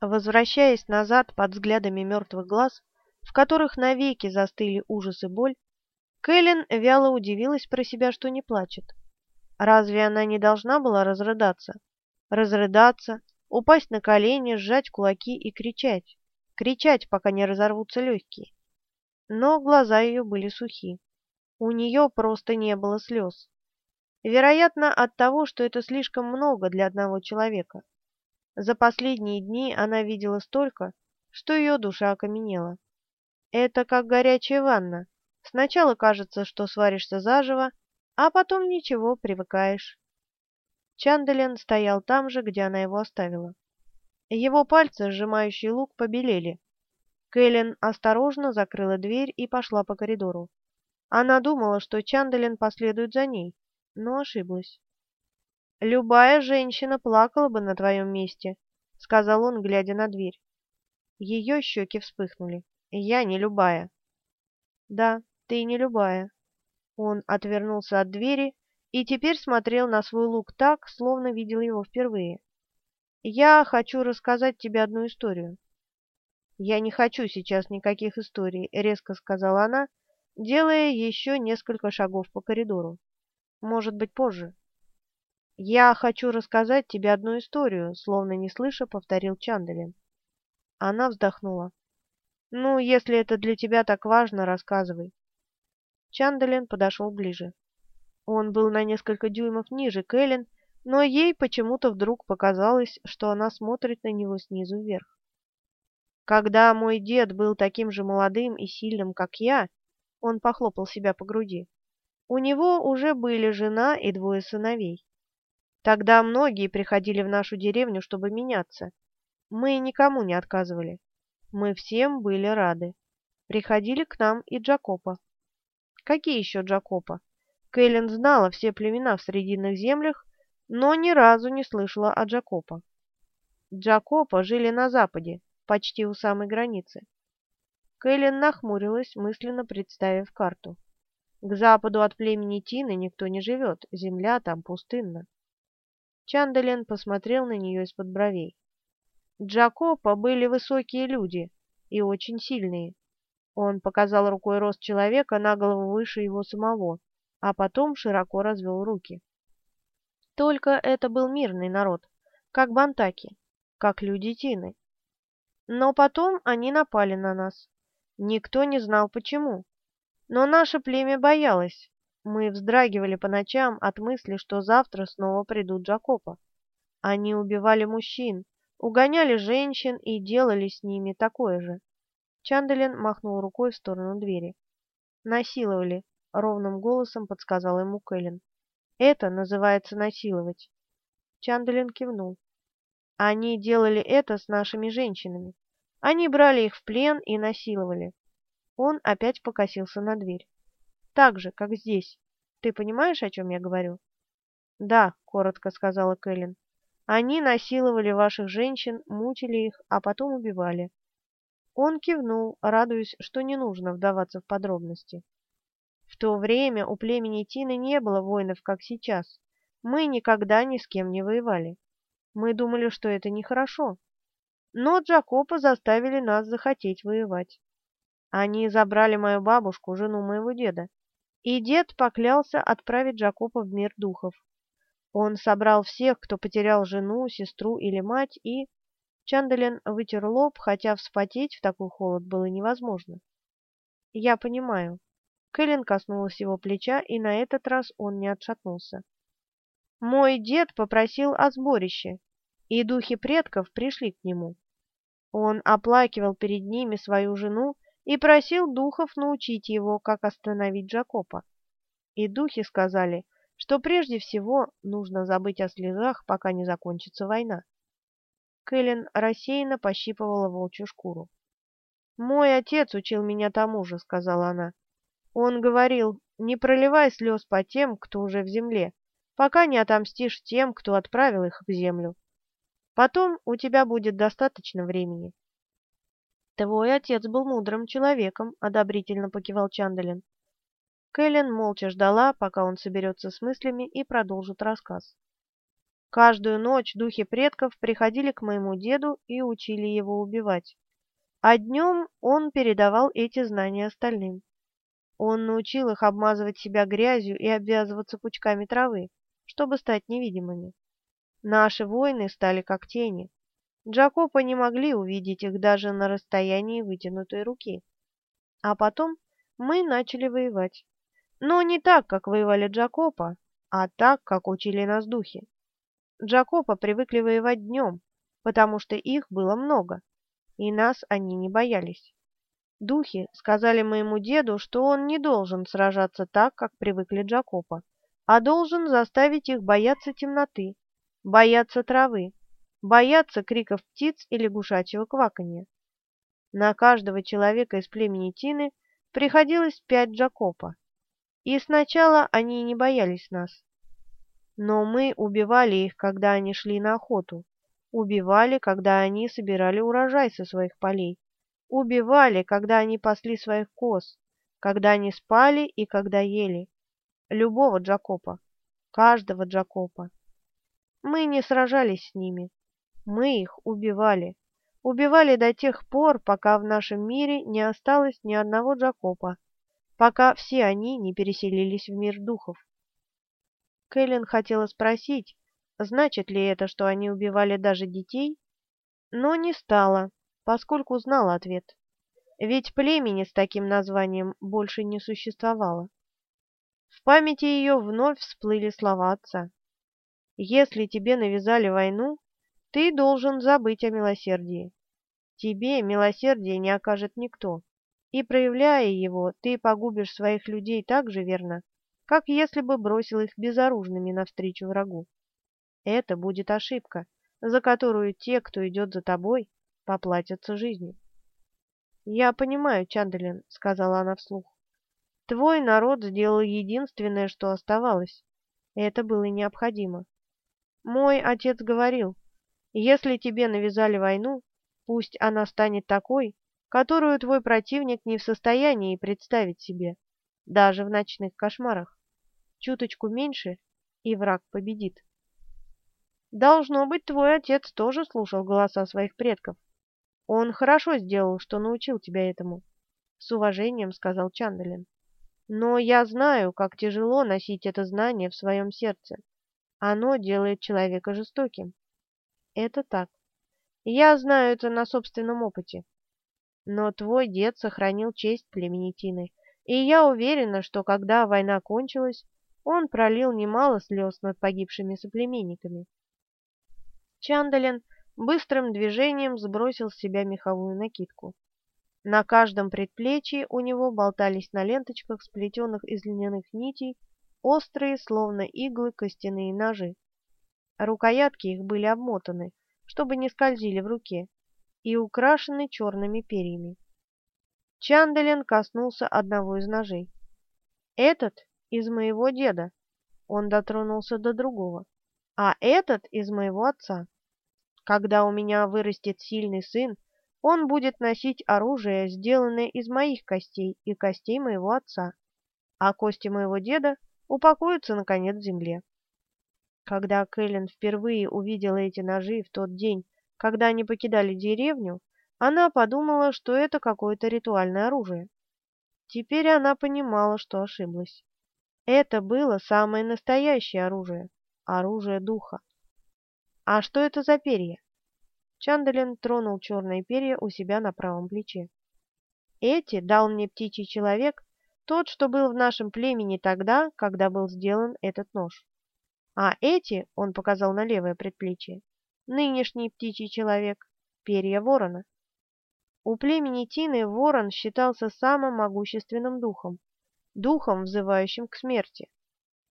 Возвращаясь назад под взглядами мертвых глаз, в которых навеки застыли ужас и боль, Кэлен вяло удивилась про себя, что не плачет. Разве она не должна была разрыдаться? Разрыдаться, упасть на колени, сжать кулаки и кричать. Кричать, пока не разорвутся легкие. Но глаза ее были сухи. У нее просто не было слез. Вероятно, от того, что это слишком много для одного человека. За последние дни она видела столько, что ее душа окаменела. Это как горячая ванна. Сначала кажется, что сваришься заживо, а потом ничего, привыкаешь. Чанделен стоял там же, где она его оставила. Его пальцы, сжимающие лук, побелели. Кэлен осторожно закрыла дверь и пошла по коридору. Она думала, что Чанделен последует за ней, но ошиблась. «Любая женщина плакала бы на твоем месте», — сказал он, глядя на дверь. Ее щеки вспыхнули. «Я не любая». «Да, ты не любая». Он отвернулся от двери и теперь смотрел на свой лук так, словно видел его впервые. «Я хочу рассказать тебе одну историю». «Я не хочу сейчас никаких историй», — резко сказала она, делая еще несколько шагов по коридору. «Может быть, позже». «Я хочу рассказать тебе одну историю», — словно не слыша, повторил Чандалин. Она вздохнула. «Ну, если это для тебя так важно, рассказывай». Чандалин подошел ближе. Он был на несколько дюймов ниже Кэлен, но ей почему-то вдруг показалось, что она смотрит на него снизу вверх. «Когда мой дед был таким же молодым и сильным, как я», — он похлопал себя по груди, — «у него уже были жена и двое сыновей. Тогда многие приходили в нашу деревню, чтобы меняться. Мы никому не отказывали. Мы всем были рады. Приходили к нам и Джакопа. Какие еще Джакопа? Кэлен знала все племена в Срединных землях, но ни разу не слышала о Джакопа. Джакопа жили на западе, почти у самой границы. Кэлен нахмурилась, мысленно представив карту. К западу от племени Тины никто не живет, земля там пустынна. Чандален посмотрел на нее из-под бровей. Джакопа были высокие люди и очень сильные. Он показал рукой рост человека на голову выше его самого, а потом широко развел руки. Только это был мирный народ, как бантаки, как люди Тины. Но потом они напали на нас. Никто не знал почему. Но наше племя боялось, мы вздрагивали по ночам от мысли, что завтра снова придут Джакопа. Они убивали мужчин, угоняли женщин и делали с ними такое же. Чанделин махнул рукой в сторону двери. «Насиловали», — ровным голосом подсказал ему Кэлен. «Это называется насиловать». Чанделин кивнул. «Они делали это с нашими женщинами. Они брали их в плен и насиловали». Он опять покосился на дверь. Так же, как здесь. Ты понимаешь, о чем я говорю?» «Да», — коротко сказала Кэлен. «Они насиловали ваших женщин, мучили их, а потом убивали». Он кивнул, радуясь, что не нужно вдаваться в подробности. В то время у племени Тины не было воинов, как сейчас. Мы никогда ни с кем не воевали. Мы думали, что это нехорошо. Но Джакопа заставили нас захотеть воевать. Они забрали мою бабушку, жену моего деда. И дед поклялся отправить Джакопа в мир духов. Он собрал всех, кто потерял жену, сестру или мать, и... Чанделен вытер лоб, хотя вспотеть в такой холод было невозможно. «Я понимаю». Кэлен коснулась его плеча, и на этот раз он не отшатнулся. «Мой дед попросил о сборище, и духи предков пришли к нему. Он оплакивал перед ними свою жену и просил духов научить его, как остановить Джакопа. И духи сказали, что прежде всего нужно забыть о слезах, пока не закончится война. Кэлен рассеянно пощипывала волчью шкуру. «Мой отец учил меня тому же», — сказала она. «Он говорил, не проливай слез по тем, кто уже в земле, пока не отомстишь тем, кто отправил их в землю. Потом у тебя будет достаточно времени. «Твой отец был мудрым человеком», — одобрительно покивал Чандалин. Кэлен молча ждала, пока он соберется с мыслями и продолжит рассказ. Каждую ночь духи предков приходили к моему деду и учили его убивать. А днем он передавал эти знания остальным. Он научил их обмазывать себя грязью и обвязываться пучками травы, чтобы стать невидимыми. Наши воины стали как тени. Джакопа не могли увидеть их даже на расстоянии вытянутой руки. А потом мы начали воевать. Но не так, как воевали Джакопа, а так, как учили нас духи. Джакопа привыкли воевать днем, потому что их было много, и нас они не боялись. Духи сказали моему деду, что он не должен сражаться так, как привыкли Джакопа, а должен заставить их бояться темноты, бояться травы, бояться криков птиц и лягушачьего кваканья. На каждого человека из племени Тины приходилось пять Джакопа, и сначала они не боялись нас. Но мы убивали их, когда они шли на охоту, убивали, когда они собирали урожай со своих полей, убивали, когда они пасли своих коз, когда они спали и когда ели. Любого Джакопа, каждого Джакопа. Мы не сражались с ними, мы их убивали. Убивали до тех пор, пока в нашем мире не осталось ни одного Джакопа, пока все они не переселились в мир духов. Кэлен хотела спросить, значит ли это, что они убивали даже детей, но не стала, поскольку знала ответ. Ведь племени с таким названием больше не существовало. В памяти ее вновь всплыли слова отца. «Если тебе навязали войну, ты должен забыть о милосердии. Тебе милосердие не окажет никто, и, проявляя его, ты погубишь своих людей так же верно, как если бы бросил их безоружными навстречу врагу. Это будет ошибка, за которую те, кто идет за тобой, поплатятся жизнью. «Я понимаю, Чандалин», — сказала она вслух. «Твой народ сделал единственное, что оставалось. Это было необходимо. Мой отец говорил, если тебе навязали войну, пусть она станет такой, которую твой противник не в состоянии представить себе, даже в ночных кошмарах. Чуточку меньше, и враг победит. Должно быть, твой отец тоже слушал голоса своих предков. Он хорошо сделал, что научил тебя этому, — с уважением сказал Чандалин. Но я знаю, как тяжело носить это знание в своем сердце. Оно делает человека жестоким. Это так. Я знаю это на собственном опыте. Но твой дед сохранил честь племени Тины, и я уверена, что когда война кончилась, он пролил немало слез над погибшими соплеменниками. Чандалин быстрым движением сбросил с себя меховую накидку. На каждом предплечье у него болтались на ленточках, сплетенных из льняных нитей, острые, словно иглы, костяные ножи. Рукоятки их были обмотаны, чтобы не скользили в руке, и украшены черными перьями. Чандалин коснулся одного из ножей. «Этот из моего деда», — он дотронулся до другого, «а этот из моего отца. Когда у меня вырастет сильный сын, он будет носить оружие, сделанное из моих костей и костей моего отца, а кости моего деда упокоятся, наконец, в земле. Когда Кэлен впервые увидела эти ножи в тот день, когда они покидали деревню, она подумала, что это какое-то ритуальное оружие. Теперь она понимала, что ошиблась. Это было самое настоящее оружие, оружие духа. А что это за перья? Чандалин тронул черные перья у себя на правом плече. Эти дал мне птичий человек, тот, что был в нашем племени тогда, когда был сделан этот нож. А эти, он показал на левое предплечье, нынешний птичий человек, перья ворона. У племени Тины ворон считался самым могущественным духом, духом, взывающим к смерти.